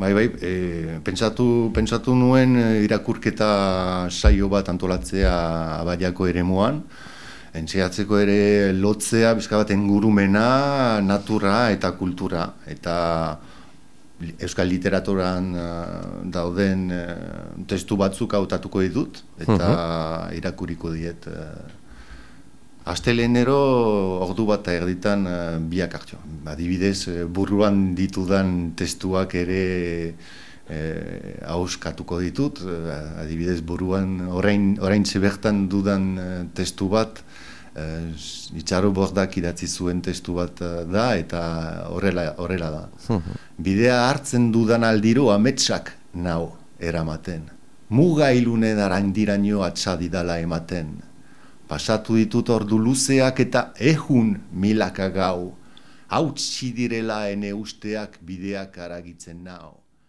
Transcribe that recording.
Bai, bai, e, pentsatu, pentsatu nuen e, irakurketa saio bat antolatzea abaiako ere moan, entxeatzeko ere lotzea, bizkabaten gurumena, natura eta kultura. Eta euskal literaturan uh, dauden testu batzuk hautatuko ditut, eta uh irakuriko diet. Astelenero ordu bat erditan uh, biak hartio. Adibidez, buruan ditudan testuak ere eh, hauskatuko ditut. adibidez, buruan orain, orain zebertan dudan testu bat, Uh, itxaro bordak idatzi zuen testu bat da eta horrela, horrela da. Bidea hartzen dudan aldiro ametsak nau eramaten. Muga ilune darandiraino atxadidala ematen. Pasatu ditut ordu luzeak eta ehun milaka gau. Hau direla ene usteak bideak aragitzen nau.